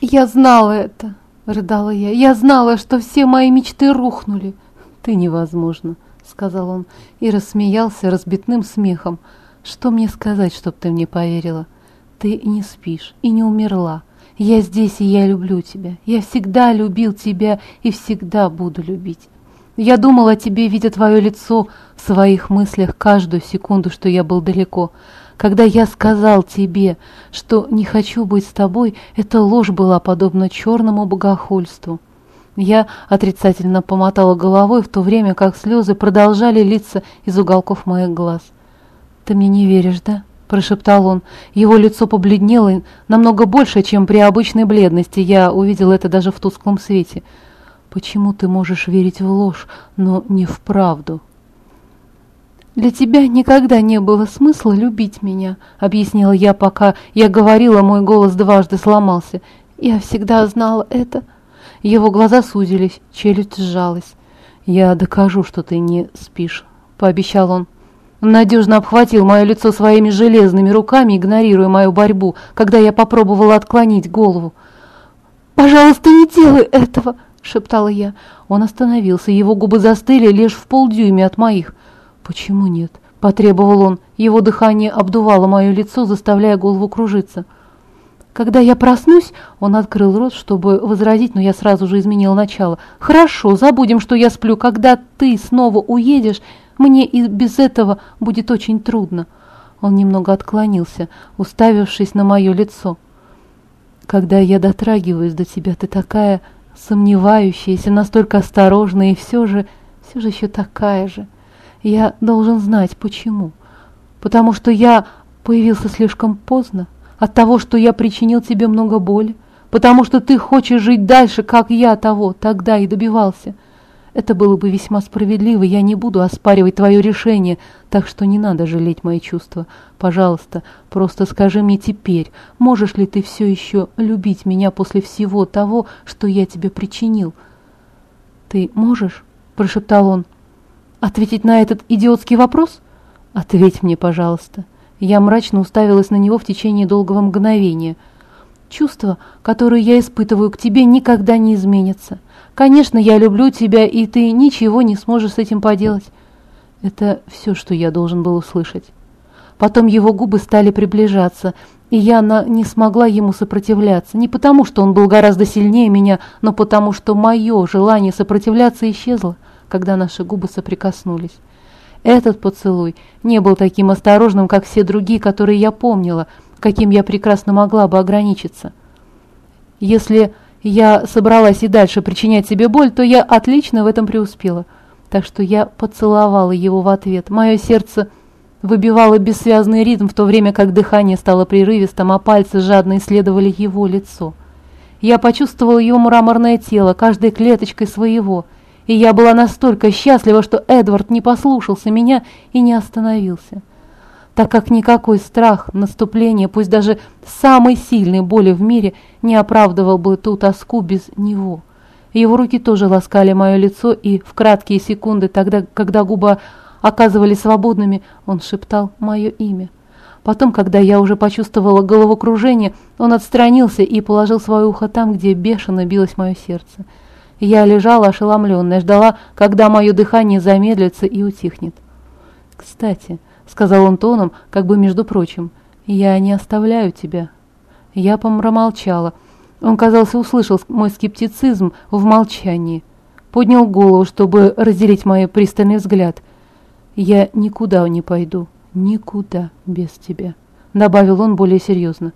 «Я знала это!» — рыдала я. «Я знала, что все мои мечты рухнули!» «Ты невозможно!» — сказал он и рассмеялся разбитным смехом. «Что мне сказать, чтоб ты мне поверила? Ты не спишь и не умерла. Я здесь, и я люблю тебя. Я всегда любил тебя и всегда буду любить. Я думал о тебе, видя твое лицо в своих мыслях каждую секунду, что я был далеко. Когда я сказал тебе, что не хочу быть с тобой, эта ложь была подобна черному богохульству. Я отрицательно помотала головой, в то время как слезы продолжали литься из уголков моих глаз. «Ты мне не веришь, да?» – прошептал он. Его лицо побледнело намного больше, чем при обычной бледности. Я увидел это даже в тусклом свете. «Почему ты можешь верить в ложь, но не в правду?» «Для тебя никогда не было смысла любить меня», — объяснила я, пока я говорила, мой голос дважды сломался. «Я всегда знала это». Его глаза сузились, челюсть сжалась. «Я докажу, что ты не спишь», — пообещал он. Надежно обхватил мое лицо своими железными руками, игнорируя мою борьбу, когда я попробовала отклонить голову. «Пожалуйста, не делай этого!» — шептала я. Он остановился, его губы застыли лишь в полдюйме от моих. «Почему нет?» — потребовал он. Его дыхание обдувало мое лицо, заставляя голову кружиться. Когда я проснусь, он открыл рот, чтобы возразить, но я сразу же изменил начало. «Хорошо, забудем, что я сплю. Когда ты снова уедешь, мне и без этого будет очень трудно». Он немного отклонился, уставившись на мое лицо. «Когда я дотрагиваюсь до тебя, ты такая сомневающаяся, настолько осторожная и все же, все же еще такая же. Я должен знать, почему. Потому что я появился слишком поздно, от того, что я причинил тебе много боли, потому что ты хочешь жить дальше, как я того тогда и добивался». Это было бы весьма справедливо, я не буду оспаривать твое решение, так что не надо жалеть мои чувства. Пожалуйста, просто скажи мне теперь, можешь ли ты все еще любить меня после всего того, что я тебе причинил? Ты можешь? Прошептал он. Ответить на этот идиотский вопрос? Ответь мне, пожалуйста. Я мрачно уставилась на него в течение долгого мгновения. Чувства, которые я испытываю к тебе, никогда не изменятся. Конечно, я люблю тебя, и ты ничего не сможешь с этим поделать. Это все, что я должен был услышать. Потом его губы стали приближаться, и я на... не смогла ему сопротивляться. Не потому, что он был гораздо сильнее меня, но потому, что мое желание сопротивляться исчезло, когда наши губы соприкоснулись. Этот поцелуй не был таким осторожным, как все другие, которые я помнила, каким я прекрасно могла бы ограничиться. Если я собралась и дальше причинять себе боль, то я отлично в этом преуспела. Так что я поцеловала его в ответ. Мое сердце выбивало бессвязный ритм, в то время как дыхание стало прерывистым, а пальцы жадно исследовали его лицо. Я почувствовала его мраморное тело, каждой клеточкой своего, и я была настолько счастлива, что Эдвард не послушался меня и не остановился так как никакой страх наступления, пусть даже самой сильной боли в мире, не оправдывал бы ту тоску без него. Его руки тоже ласкали мое лицо, и в краткие секунды, тогда, когда губы оказывались свободными, он шептал мое имя. Потом, когда я уже почувствовала головокружение, он отстранился и положил свое ухо там, где бешено билось мое сердце. Я лежала ошеломленная, ждала, когда мое дыхание замедлится и утихнет. Кстати, — сказал он тоном, как бы между прочим. «Я не оставляю тебя». Я промолчала. Он, казался, услышал мой скептицизм в молчании. Поднял голову, чтобы разделить мой пристальный взгляд. «Я никуда не пойду, никуда без тебя», — добавил он более серьезно.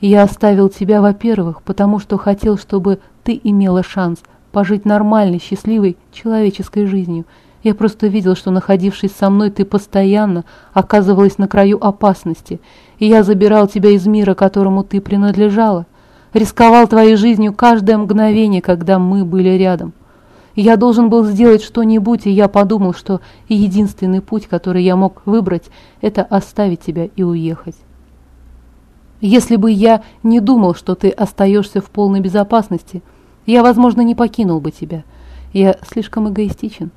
«Я оставил тебя, во-первых, потому что хотел, чтобы ты имела шанс пожить нормальной, счастливой человеческой жизнью, я просто видел, что, находившись со мной, ты постоянно оказывалась на краю опасности, и я забирал тебя из мира, которому ты принадлежала, рисковал твоей жизнью каждое мгновение, когда мы были рядом. Я должен был сделать что-нибудь, и я подумал, что единственный путь, который я мог выбрать, это оставить тебя и уехать. Если бы я не думал, что ты остаешься в полной безопасности, я, возможно, не покинул бы тебя. Я слишком эгоистичен.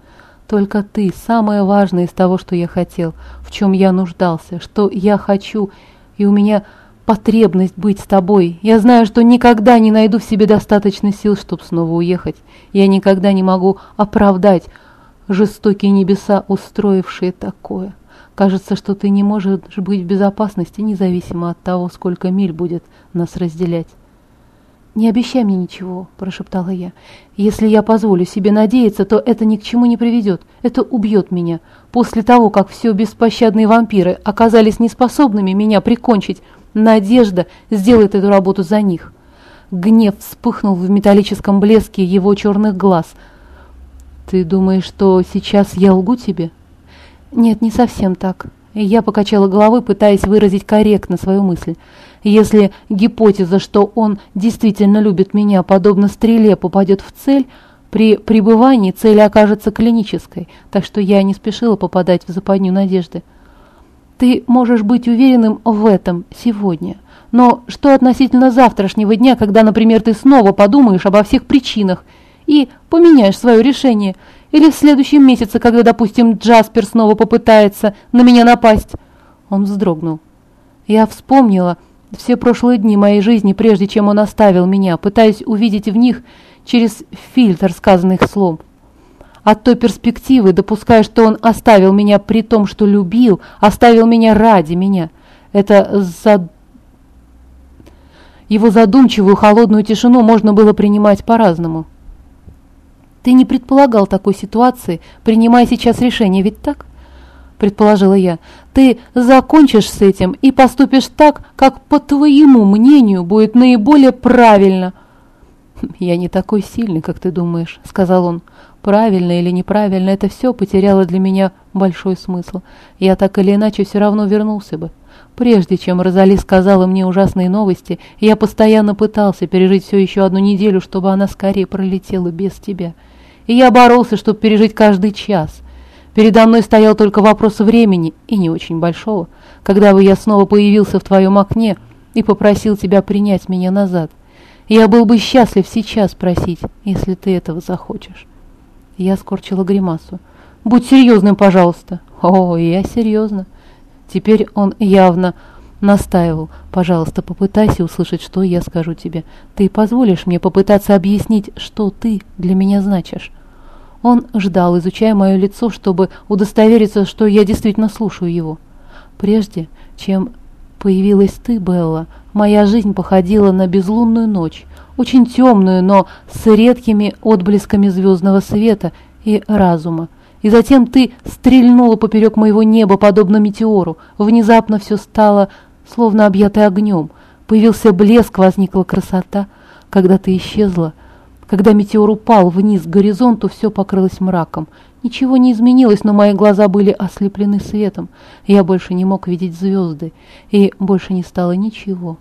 Только ты – самое важное из того, что я хотел, в чем я нуждался, что я хочу, и у меня потребность быть с тобой. Я знаю, что никогда не найду в себе достаточно сил, чтобы снова уехать. Я никогда не могу оправдать жестокие небеса, устроившие такое. Кажется, что ты не можешь быть в безопасности, независимо от того, сколько миль будет нас разделять. «Не обещай мне ничего», – прошептала я. «Если я позволю себе надеяться, то это ни к чему не приведет. Это убьет меня. После того, как все беспощадные вампиры оказались неспособными меня прикончить, надежда сделает эту работу за них». Гнев вспыхнул в металлическом блеске его черных глаз. «Ты думаешь, что сейчас я лгу тебе?» «Нет, не совсем так». Я покачала головой, пытаясь выразить корректно свою мысль. Если гипотеза, что он действительно любит меня, подобно стреле, попадет в цель, при пребывании цель окажется клинической, так что я не спешила попадать в западню надежды. Ты можешь быть уверенным в этом сегодня. Но что относительно завтрашнего дня, когда, например, ты снова подумаешь обо всех причинах и поменяешь свое решение? Или в следующем месяце, когда, допустим, Джаспер снова попытается на меня напасть?» Он вздрогнул. Я вспомнила, все прошлые дни моей жизни, прежде чем он оставил меня, пытаясь увидеть в них через фильтр сказанных слов. От той перспективы, допуская, что он оставил меня при том, что любил, оставил меня ради меня. Это за... Его задумчивую холодную тишину можно было принимать по-разному. Ты не предполагал такой ситуации, принимая сейчас решение, ведь так? предположила я. «Ты закончишь с этим и поступишь так, как, по твоему мнению, будет наиболее правильно». «Я не такой сильный, как ты думаешь», — сказал он. «Правильно или неправильно, это все потеряло для меня большой смысл. Я так или иначе все равно вернулся бы. Прежде чем Розали сказала мне ужасные новости, я постоянно пытался пережить все еще одну неделю, чтобы она скорее пролетела без тебя. И я боролся, чтобы пережить каждый час». Передо мной стоял только вопрос времени, и не очень большого, когда бы я снова появился в твоем окне и попросил тебя принять меня назад. Я был бы счастлив сейчас просить, если ты этого захочешь. Я скорчила гримасу. «Будь серьезным, пожалуйста». «О, я серьезно». Теперь он явно настаивал. «Пожалуйста, попытайся услышать, что я скажу тебе. Ты позволишь мне попытаться объяснить, что ты для меня значишь?» Он ждал, изучая мое лицо, чтобы удостовериться, что я действительно слушаю его. Прежде чем появилась ты, Белла, моя жизнь походила на безлунную ночь, очень темную, но с редкими отблесками звездного света и разума. И затем ты стрельнула поперек моего неба, подобно метеору. Внезапно все стало словно объятое огнем. Появился блеск, возникла красота. Когда ты исчезла, когда метеор упал вниз к горизонту, все покрылось мраком. Ничего не изменилось, но мои глаза были ослеплены светом. Я больше не мог видеть звезды, и больше не стало ничего.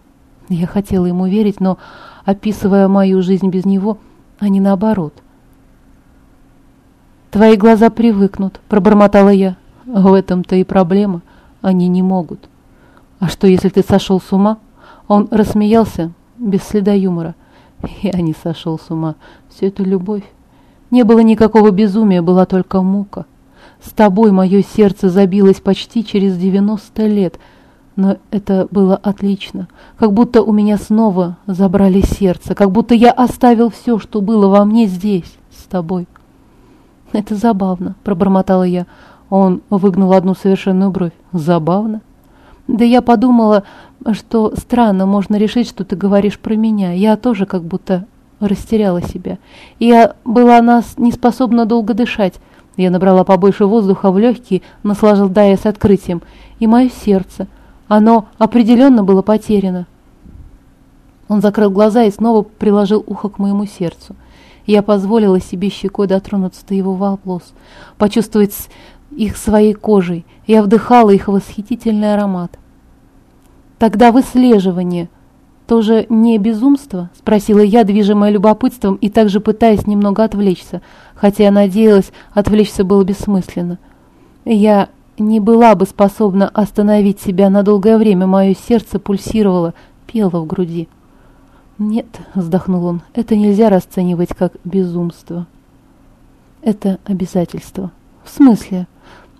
Я хотела ему верить, но, описывая мою жизнь без него, а не наоборот. «Твои глаза привыкнут», — пробормотала я. «В этом-то и проблема. Они не могут». «А что, если ты сошел с ума?» Он рассмеялся, без следа юмора. Я не сошел с ума. Все это любовь. Не было никакого безумия, была только мука. С тобой мое сердце забилось почти через 90 лет, но это было отлично. Как будто у меня снова забрали сердце, как будто я оставил все, что было во мне здесь, с тобой. Это забавно, пробормотала я. Он выгнул одну совершенную бровь. Забавно? Да я подумала, что странно, можно решить, что ты говоришь про меня. Я тоже как будто растеряла себя. Я была нас не способна долго дышать. Я набрала побольше воздуха в легкие, наслаждаясь открытием. И мое сердце, оно определенно было потеряно. Он закрыл глаза и снова приложил ухо к моему сердцу. Я позволила себе щекой дотронуться до его волос, почувствовать их своей кожей. Я вдыхала их восхитительный аромат. Тогда выслеживание тоже не безумство? Спросила я, движимая любопытством и также пытаясь немного отвлечься, хотя я надеялась, отвлечься было бессмысленно. Я не была бы способна остановить себя на долгое время, мое сердце пульсировало, пело в груди. «Нет», — вздохнул он, — «это нельзя расценивать как безумство. Это обязательство». «В смысле?»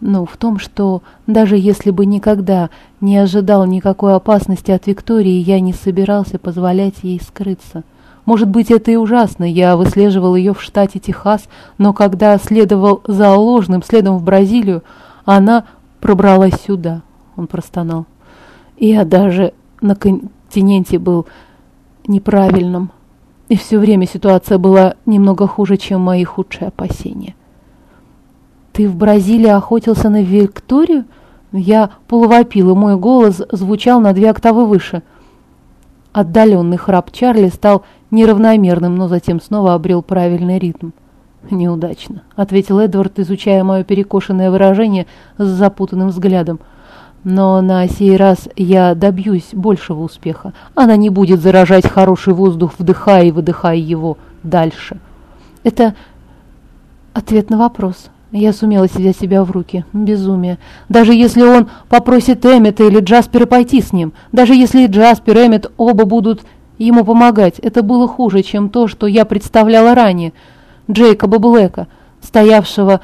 Ну, в том, что даже если бы никогда не ожидал никакой опасности от Виктории, я не собирался позволять ей скрыться. Может быть, это и ужасно, я выслеживал ее в штате Техас, но когда следовал за ложным следом в Бразилию, она пробралась сюда, он простонал. Я даже на континенте был неправильным, и все время ситуация была немного хуже, чем мои худшие опасения. «Ты в Бразилии охотился на Викторию?» Я полувопил, и мой голос звучал на две октавы выше. Отдаленный храп Чарли стал неравномерным, но затем снова обрел правильный ритм. «Неудачно», — ответил Эдвард, изучая мое перекошенное выражение с запутанным взглядом. «Но на сей раз я добьюсь большего успеха. Она не будет заражать хороший воздух, вдыхая и выдыхая его дальше». Это ответ на вопрос. Я сумела взять себя в руки. Безумие. Даже если он попросит Эммета или Джаспера пойти с ним, даже если Джаспер и Эммет оба будут ему помогать, это было хуже, чем то, что я представляла ранее. Джейкоба Блэка, стоявшего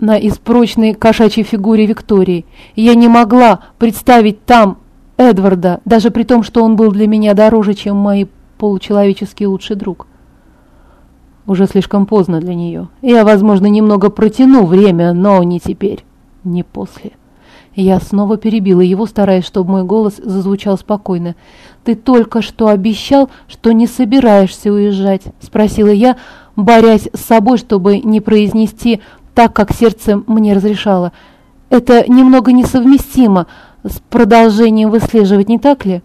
на испрочной кошачьей фигуре Виктории. Я не могла представить там Эдварда, даже при том, что он был для меня дороже, чем мой получеловеческий лучший друг. Уже слишком поздно для нее. Я, возможно, немного протяну время, но не теперь, не после. Я снова перебила его, стараясь, чтобы мой голос зазвучал спокойно. «Ты только что обещал, что не собираешься уезжать?» – спросила я, борясь с собой, чтобы не произнести так, как сердце мне разрешало. «Это немного несовместимо с продолжением выслеживать, не так ли?»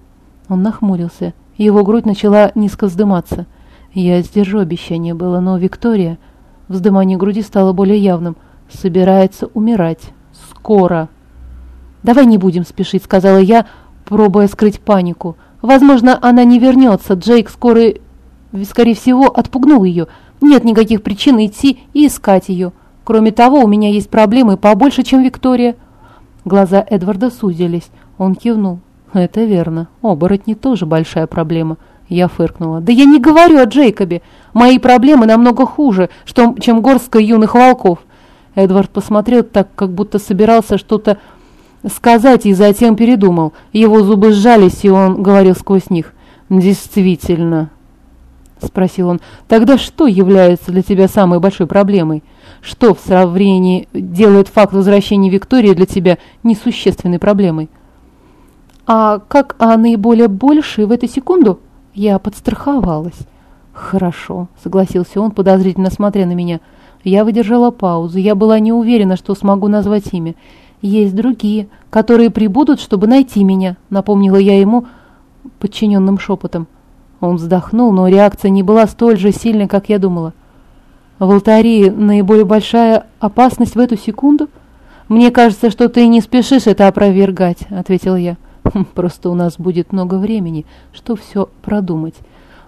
Он нахмурился. Его грудь начала низко вздыматься. Я сдержу обещание было, но Виктория... Вздымание груди стало более явным. Собирается умирать. Скоро. «Давай не будем спешить», — сказала я, пробуя скрыть панику. «Возможно, она не вернется. Джейк скоро, скорее всего, отпугнул ее. Нет никаких причин идти и искать ее. Кроме того, у меня есть проблемы побольше, чем Виктория». Глаза Эдварда сузились. Он кивнул. «Это верно. Оборотни тоже большая проблема». Я фыркнула. «Да я не говорю о Джейкобе. Мои проблемы намного хуже, что, чем горстка юных волков». Эдвард посмотрел так, как будто собирался что-то сказать и затем передумал. Его зубы сжались, и он говорил сквозь них. «Действительно», — спросил он, — «тогда что является для тебя самой большой проблемой? Что в сравнении делает факт возвращения Виктории для тебя несущественной проблемой?» «А как о наиболее большей в эту секунду?» Я подстраховалась. «Хорошо», — согласился он, подозрительно смотря на меня. Я выдержала паузу. Я была не уверена, что смогу назвать имя. «Есть другие, которые прибудут, чтобы найти меня», — напомнила я ему подчиненным шепотом. Он вздохнул, но реакция не была столь же сильной, как я думала. «В алтаре наиболее большая опасность в эту секунду?» «Мне кажется, что ты не спешишь это опровергать», — ответил я. Хм, просто у нас будет много времени, что все продумать.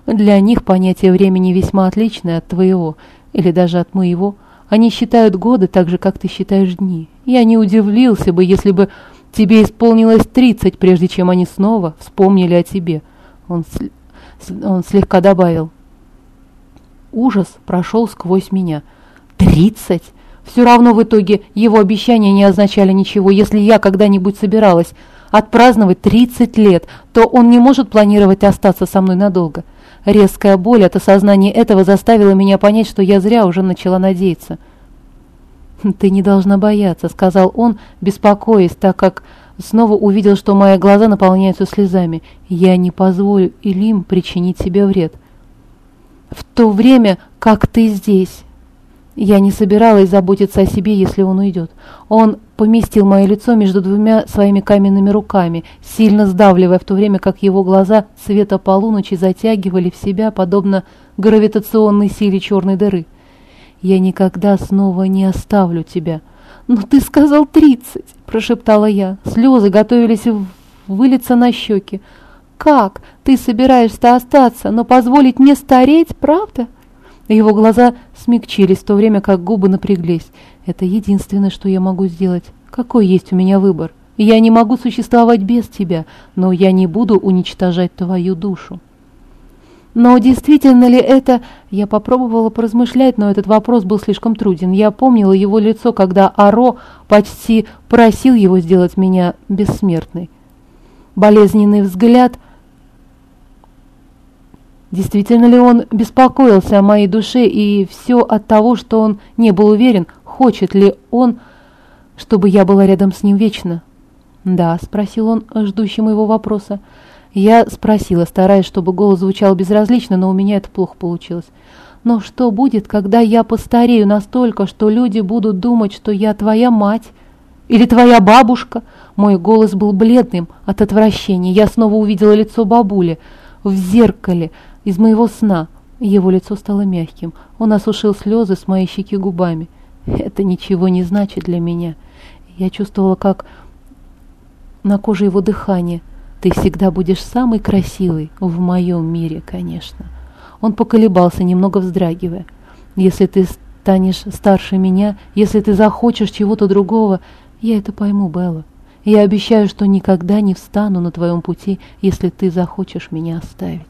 Для них понятие времени весьма отличное от твоего, или даже от моего. Они считают годы так же, как ты считаешь дни. Я не удивился бы, если бы тебе исполнилось тридцать, прежде чем они снова вспомнили о тебе. Он, он слегка добавил. Ужас прошел сквозь меня. Тридцать? Все равно в итоге его обещания не означали ничего, если я когда-нибудь собиралась отпраздновать 30 лет, то он не может планировать остаться со мной надолго. Резкая боль от осознания этого заставила меня понять, что я зря уже начала надеяться. «Ты не должна бояться», — сказал он, беспокоясь, так как снова увидел, что мои глаза наполняются слезами. «Я не позволю Илим причинить себе вред». «В то время, как ты здесь...» Я не собиралась заботиться о себе, если он уйдет. Он поместил мое лицо между двумя своими каменными руками, сильно сдавливая, в то время как его глаза цвета полуночи затягивали в себя, подобно гравитационной силе черной дыры. «Я никогда снова не оставлю тебя». «Но ты сказал тридцать!» – прошептала я. Слезы готовились вылиться на щеки. «Как? Ты собираешься остаться, но позволить мне стареть, правда?» Его глаза смягчились, в то время как губы напряглись. «Это единственное, что я могу сделать. Какой есть у меня выбор? Я не могу существовать без тебя, но я не буду уничтожать твою душу». Но действительно ли это... Я попробовала поразмышлять, но этот вопрос был слишком труден. Я помнила его лицо, когда Аро почти просил его сделать меня бессмертной. Болезненный взгляд... Действительно ли он беспокоился о моей душе, и все от того, что он не был уверен, хочет ли он, чтобы я была рядом с ним вечно? «Да», — спросил он, ждущим его вопроса. Я спросила, стараясь, чтобы голос звучал безразлично, но у меня это плохо получилось. «Но что будет, когда я постарею настолько, что люди будут думать, что я твоя мать или твоя бабушка?» Мой голос был бледным от отвращения. Я снова увидела лицо бабули в зеркале из моего сна. Его лицо стало мягким. Он осушил слезы с моей щеки губами. Это ничего не значит для меня. Я чувствовала, как на коже его дыхание – ты всегда будешь самый красивый в моем мире, конечно. Он поколебался, немного вздрагивая. Если ты станешь старше меня, если ты захочешь чего-то другого, я это пойму, Белла. Я обещаю, что никогда не встану на твоем пути, если ты захочешь меня оставить.